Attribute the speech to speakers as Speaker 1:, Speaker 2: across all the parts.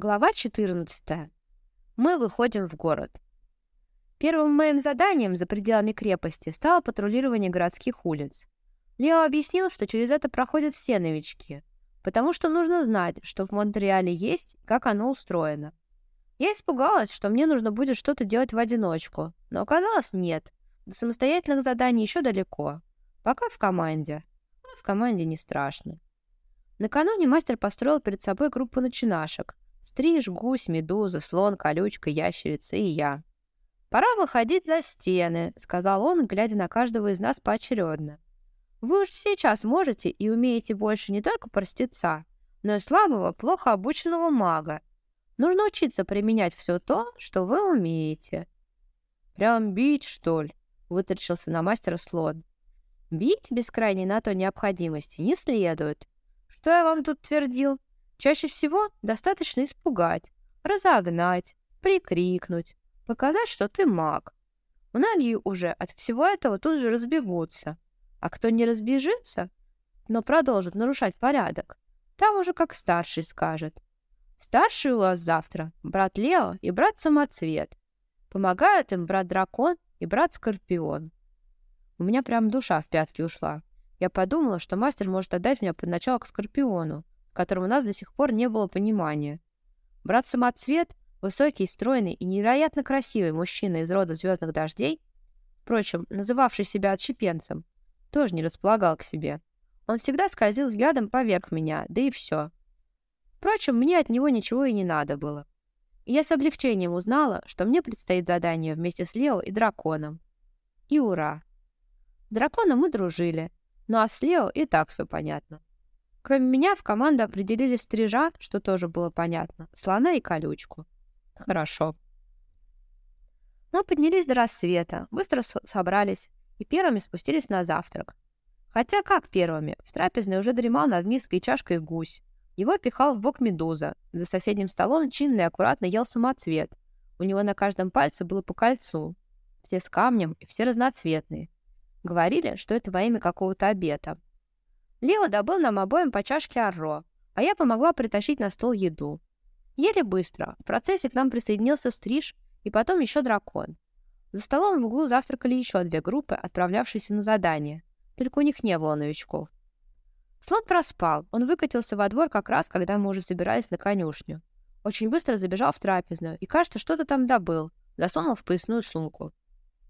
Speaker 1: Глава 14. Мы выходим в город. Первым моим заданием за пределами крепости стало патрулирование городских улиц. Лео объяснил, что через это проходят все новички, потому что нужно знать, что в Монреале есть, как оно устроено. Я испугалась, что мне нужно будет что-то делать в одиночку, но оказалось нет. До самостоятельных заданий еще далеко. Пока в команде. Но в команде не страшно. Накануне мастер построил перед собой группу начинашек – Стриж, гусь, медуза, слон, колючка, ящерица и я. «Пора выходить за стены», — сказал он, глядя на каждого из нас поочередно. «Вы уж сейчас можете и умеете больше не только простеца, но и слабого, плохо обученного мага. Нужно учиться применять все то, что вы умеете». «Прям бить, что ли?» — вытаращился на мастера слон. «Бить без крайней на то необходимости не следует. Что я вам тут твердил? Чаще всего достаточно испугать, разогнать, прикрикнуть, показать, что ты маг. Многие уже от всего этого тут же разбегутся. А кто не разбежится, но продолжит нарушать порядок, там уже как старший скажет. Старший у вас завтра брат Лео и брат Самоцвет. Помогают им брат Дракон и брат Скорпион. У меня прям душа в пятки ушла. Я подумала, что мастер может отдать меня под начало к Скорпиону, которым у нас до сих пор не было понимания. Брат Самоцвет, высокий, стройный и невероятно красивый мужчина из рода звездных дождей, впрочем, называвший себя отщепенцем, тоже не располагал к себе. Он всегда скользил взглядом поверх меня, да и все. Впрочем, мне от него ничего и не надо было. И я с облегчением узнала, что мне предстоит задание вместе с Лео и драконом. И ура! С драконом мы дружили, ну а с Лео и так все понятно. Кроме меня в команду определили стрижа, что тоже было понятно, слона и колючку. Хорошо. Мы поднялись до рассвета, быстро собрались и первыми спустились на завтрак. Хотя как первыми? В трапезной уже дремал над миской и чашкой гусь. Его пихал в бок медуза. За соседним столом чинно и аккуратно ел самоцвет. У него на каждом пальце было по кольцу. Все с камнем и все разноцветные. Говорили, что это во имя какого-то обета. Лео добыл нам обоим по чашке арро, а я помогла притащить на стол еду. Еле быстро. В процессе к нам присоединился Стриж и потом еще дракон. За столом в углу завтракали еще две группы, отправлявшиеся на задание. Только у них не было новичков. Слон проспал. Он выкатился во двор как раз, когда мы уже собирались на конюшню. Очень быстро забежал в трапезную и, кажется, что-то там добыл. Засунул в поясную сумку.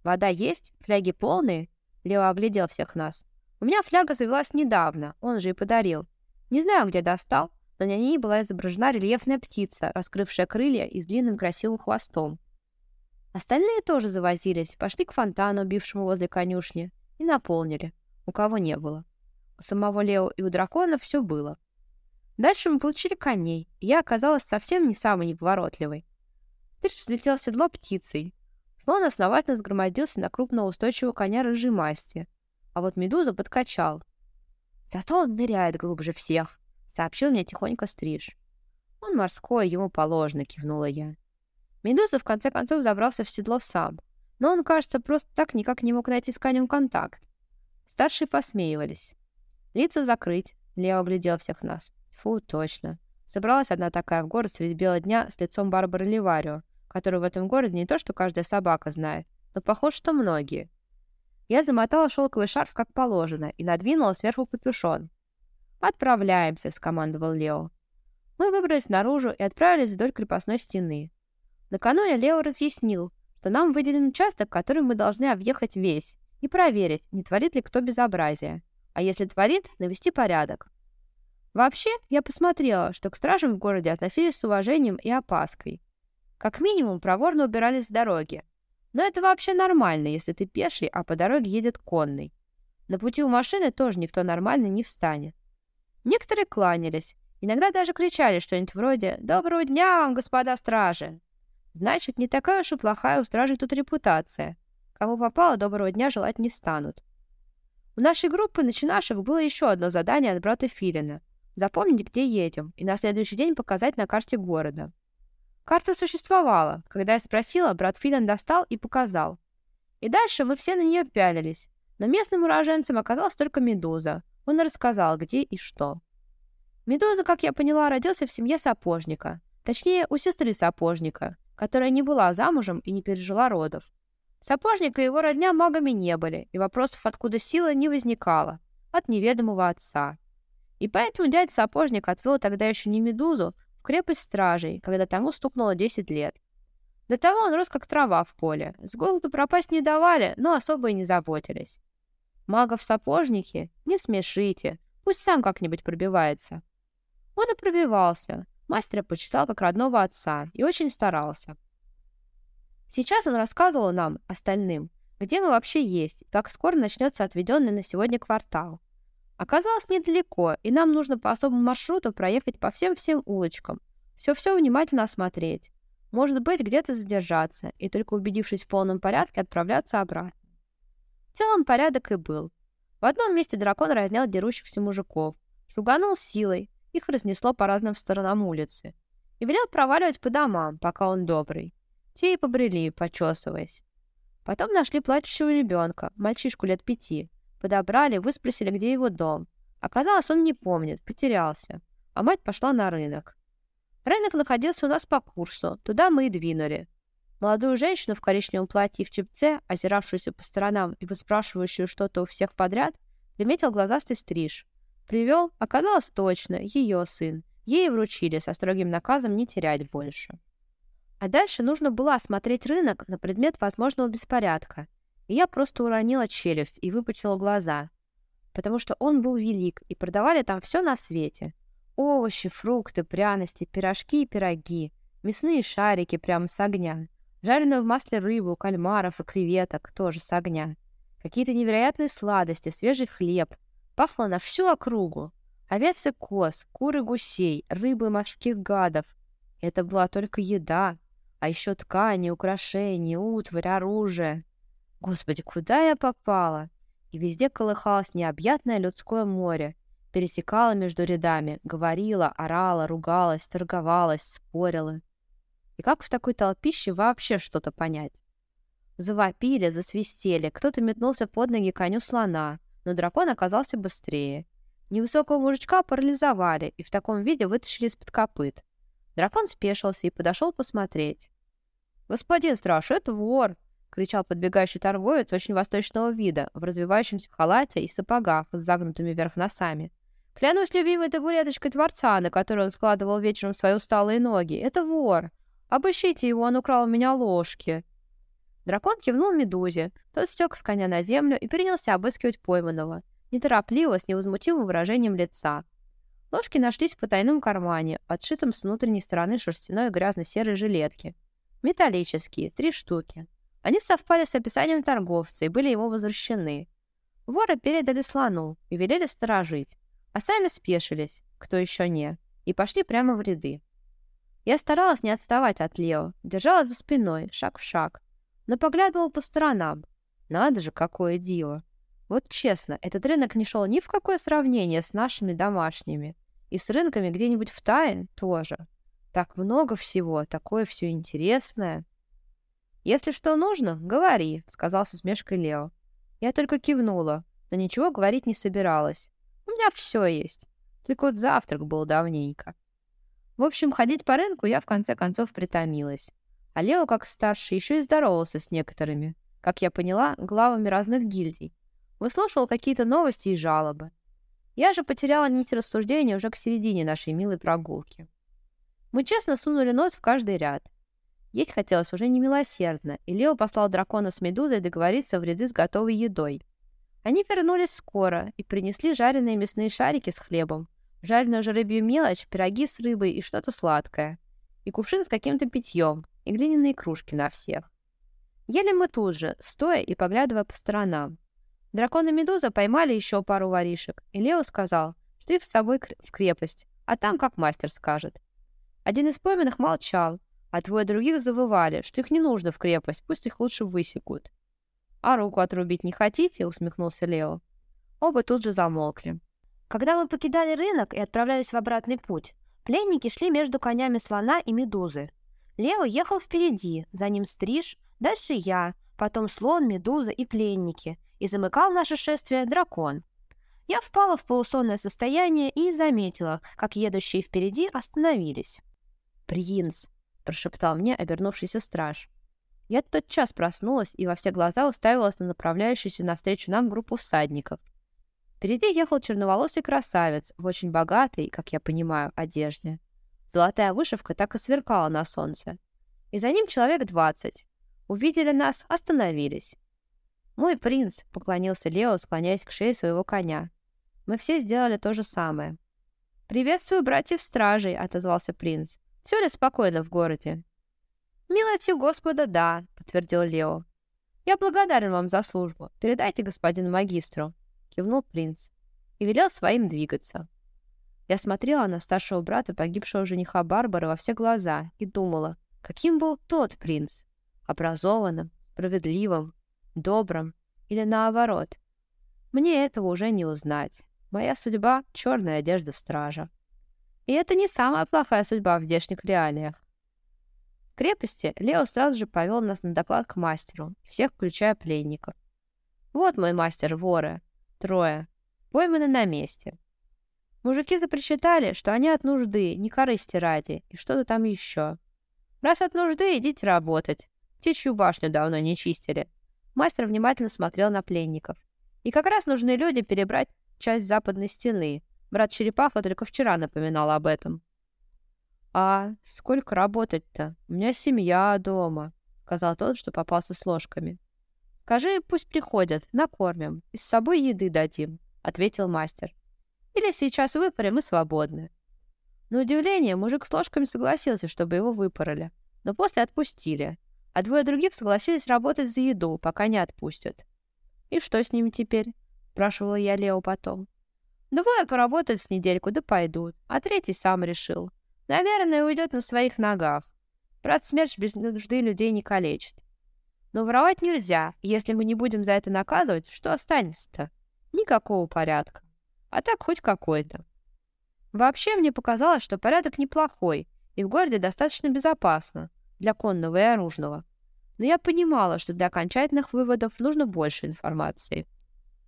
Speaker 1: «Вода есть? Фляги полные?» Лео оглядел всех нас. У меня фляга завелась недавно, он же и подарил. Не знаю, где достал, но на ней была изображена рельефная птица, раскрывшая крылья и с длинным красивым хвостом. Остальные тоже завозились, пошли к фонтану, бившему возле конюшни, и наполнили. У кого не было. У самого Лео и у дракона все было. Дальше мы получили коней, и я оказалась совсем не самой неповоротливой. Стриж взлетел в седло птицей. Слон основательно сгромоздился на крупного устойчивого коня рыжей масти — а вот медуза подкачал. Зато он ныряет глубже всех, сообщил мне тихонько Стриж. Он морской, ему положено, кивнула я. Медуза в конце концов забрался в седло сам, но он, кажется, просто так никак не мог найти с конем контакт. Старшие посмеивались. Лица закрыть, Лео оглядел всех нас. Фу, точно. Собралась одна такая в город среди бела дня с лицом Барбары Ливарио, которую в этом городе не то что каждая собака знает, но похож, что многие. Я замотала шелковый шарф как положено и надвинула сверху капюшон. «Отправляемся», — скомандовал Лео. Мы выбрались наружу и отправились вдоль крепостной стены. Накануне Лео разъяснил, что нам выделен участок, который мы должны объехать весь, и проверить, не творит ли кто безобразия. А если творит, навести порядок. Вообще, я посмотрела, что к стражам в городе относились с уважением и опаской. Как минимум, проворно убирались с дороги, но это вообще нормально, если ты пеший, а по дороге едет конный. На пути у машины тоже никто нормальный не встанет. Некоторые кланялись, иногда даже кричали что-нибудь вроде «Доброго дня вам, господа стражи!». Значит, не такая уж и плохая у стражей тут репутация. Кому попало, доброго дня желать не станут. У нашей группы начинавших было еще одно задание от брата Филина. Запомнить, где едем, и на следующий день показать на карте города. Карта существовала. Когда я спросила, брат Филин достал и показал. И дальше мы все на нее пялились. Но местным уроженцем оказалась только Медуза. Он рассказал, где и что. Медуза, как я поняла, родился в семье сапожника. Точнее, у сестры сапожника, которая не была замужем и не пережила родов. Сапожник и его родня магами не были, и вопросов, откуда сила, не возникало. От неведомого отца. И поэтому дядя сапожник отвел тогда еще не Медузу крепость стражей, когда тому стукнуло 10 лет. До того он рос как трава в поле. С голоду пропасть не давали, но особо и не заботились. Магов сапожники не смешите, пусть сам как-нибудь пробивается. Он и пробивался. Мастера почитал как родного отца и очень старался. Сейчас он рассказывал нам, остальным, где мы вообще есть, как скоро начнется отведенный на сегодня квартал. Оказалось недалеко, и нам нужно по особому маршруту проехать по всем-всем улочкам, все-все внимательно осмотреть. Может быть, где-то задержаться, и только убедившись в полном порядке, отправляться обратно. В целом порядок и был. В одном месте дракон разнял дерущихся мужиков, шуганул силой, их разнесло по разным сторонам улицы, и велел проваливать по домам, пока он добрый. Те и побрели, почесываясь. Потом нашли плачущего ребенка, мальчишку лет пяти. Подобрали, выспросили, где его дом. Оказалось, он не помнит, потерялся. А мать пошла на рынок. Рынок находился у нас по курсу, туда мы и двинули. Молодую женщину в коричневом платье и в чепце, озиравшуюся по сторонам и выспрашивающую что-то у всех подряд, приметил глазастый стриж. Привел, оказалось точно, ее сын. Ей вручили со строгим наказом не терять больше. А дальше нужно было осмотреть рынок на предмет возможного беспорядка. Я просто уронила челюсть и выпучила глаза. Потому что он был велик, и продавали там все на свете. Овощи, фрукты, пряности, пирожки и пироги, мясные шарики прямо с огня, жареную в масле рыбу, кальмаров и креветок тоже с огня. Какие-то невероятные сладости, свежий хлеб. Пахло на всю округу. Овец и коз, куры гусей, рыбы и морских гадов. Это была только еда, а еще ткани, украшения, утварь, оружие. Господи, куда я попала? И везде колыхалось необъятное людское море, перетекала между рядами, говорила, орала, ругалась, торговалась, спорила. И как в такой толпище вообще что-то понять? Завопили, засвистели, кто-то метнулся под ноги коню слона, но дракон оказался быстрее. Невысокого мужичка парализовали и в таком виде вытащили из-под копыт. Дракон спешился и подошел посмотреть. «Господин страж, это вор!» — кричал подбегающий торговец очень восточного вида, в развивающемся халате и сапогах с загнутыми вверх носами. «Клянусь любимой табуреточкой Творца, на которой он складывал вечером свои усталые ноги. Это вор! Обыщите его, он украл у меня ложки!» Дракон кивнул Медузе, тот стек с коня на землю и принялся обыскивать пойманного, неторопливо, с невозмутимым выражением лица. Ложки нашлись в потайном кармане, подшитом с внутренней стороны шерстяной грязно-серой жилетки. Металлические, три штуки. Они совпали с описанием торговца и были ему возвращены. Воры передали слону и велели сторожить, а сами спешились, кто еще не, и пошли прямо в ряды. Я старалась не отставать от Лео, держала за спиной, шаг в шаг, но поглядывала по сторонам. Надо же, какое диво! Вот честно, этот рынок не шел ни в какое сравнение с нашими домашними. И с рынками где-нибудь в Тае тоже. Так много всего, такое все интересное. «Если что нужно, говори», — сказал с усмешкой Лео. Я только кивнула, но ничего говорить не собиралась. У меня все есть. Только вот завтрак был давненько. В общем, ходить по рынку я в конце концов притомилась. А Лео, как старший, еще и здоровался с некоторыми, как я поняла, главами разных гильдий, выслушивал какие-то новости и жалобы. Я же потеряла нить рассуждения уже к середине нашей милой прогулки. Мы честно сунули нос в каждый ряд. Есть хотелось уже немилосердно, и Лео послал дракона с Медузой договориться в ряды с готовой едой. Они вернулись скоро и принесли жареные мясные шарики с хлебом, жареную же рыбью мелочь, пироги с рыбой и что-то сладкое, и кувшин с каким-то питьем, и глиняные кружки на всех. Ели мы тут же, стоя и поглядывая по сторонам. Дракон и Медуза поймали еще пару воришек, и Лео сказал, что их с собой в крепость, а там как мастер скажет. Один из пойманных молчал, а двое других завывали, что их не нужно в крепость, пусть их лучше высекут. «А руку отрубить не хотите?» — усмехнулся Лео. Оба тут же замолкли.
Speaker 2: Когда мы покидали рынок и отправлялись в обратный путь, пленники шли между конями слона и медузы. Лео ехал впереди, за ним стриж, дальше я, потом слон, медуза и пленники, и замыкал наше шествие дракон. Я впала в полусонное состояние и заметила, как едущие впереди остановились.
Speaker 1: «Принц!» — прошептал мне обернувшийся страж. Я тотчас проснулась и во все глаза уставилась на направляющуюся навстречу нам группу всадников. Впереди ехал черноволосый красавец в очень богатой, как я понимаю, одежде. Золотая вышивка так и сверкала на солнце. И за ним человек двадцать. Увидели нас, остановились. «Мой принц», — поклонился Лео, склоняясь к шее своего коня. Мы все сделали то же самое. «Приветствую братьев-стражей», — отозвался принц. «Все ли спокойно в городе?» «Милостью Господа, да», — подтвердил Лео. «Я благодарен вам за службу. Передайте господину магистру», — кивнул принц и велел своим двигаться. Я смотрела на старшего брата погибшего жениха Барбары во все глаза и думала, каким был тот принц? Образованным, справедливым, добрым или наоборот. Мне этого уже не узнать. Моя судьба — черная одежда стража. И это не самая плохая судьба в здешних реалиях. В крепости Лео сразу же повел нас на доклад к мастеру, всех включая пленников. Вот мой мастер воры, трое, пойманы на месте. Мужики запричитали, что они от нужды, не корысти ради, и что-то там еще. Раз от нужды, идите работать. Птичью башню давно не чистили. Мастер внимательно смотрел на пленников. И как раз нужны люди перебрать часть западной стены. Брат Черепаха только вчера напоминал об этом. «А сколько работать-то? У меня семья дома», — сказал тот, что попался с ложками. «Скажи, пусть приходят, накормим, и с собой еды дадим», — ответил мастер. «Или сейчас выпарим и свободны». На удивление, мужик с ложками согласился, чтобы его выпороли, но после отпустили, а двое других согласились работать за еду, пока не отпустят. «И что с ними теперь?» — спрашивала я Лео потом. «Двое поработают с недельку, да пойдут, а третий сам решил. Наверное, уйдет на своих ногах. Брат смерть без нужды людей не калечит. Но воровать нельзя, если мы не будем за это наказывать, что останется-то? Никакого порядка. А так хоть какой-то. Вообще мне показалось, что порядок неплохой, и в городе достаточно безопасно для конного и оружного. Но я понимала, что для окончательных выводов нужно больше информации.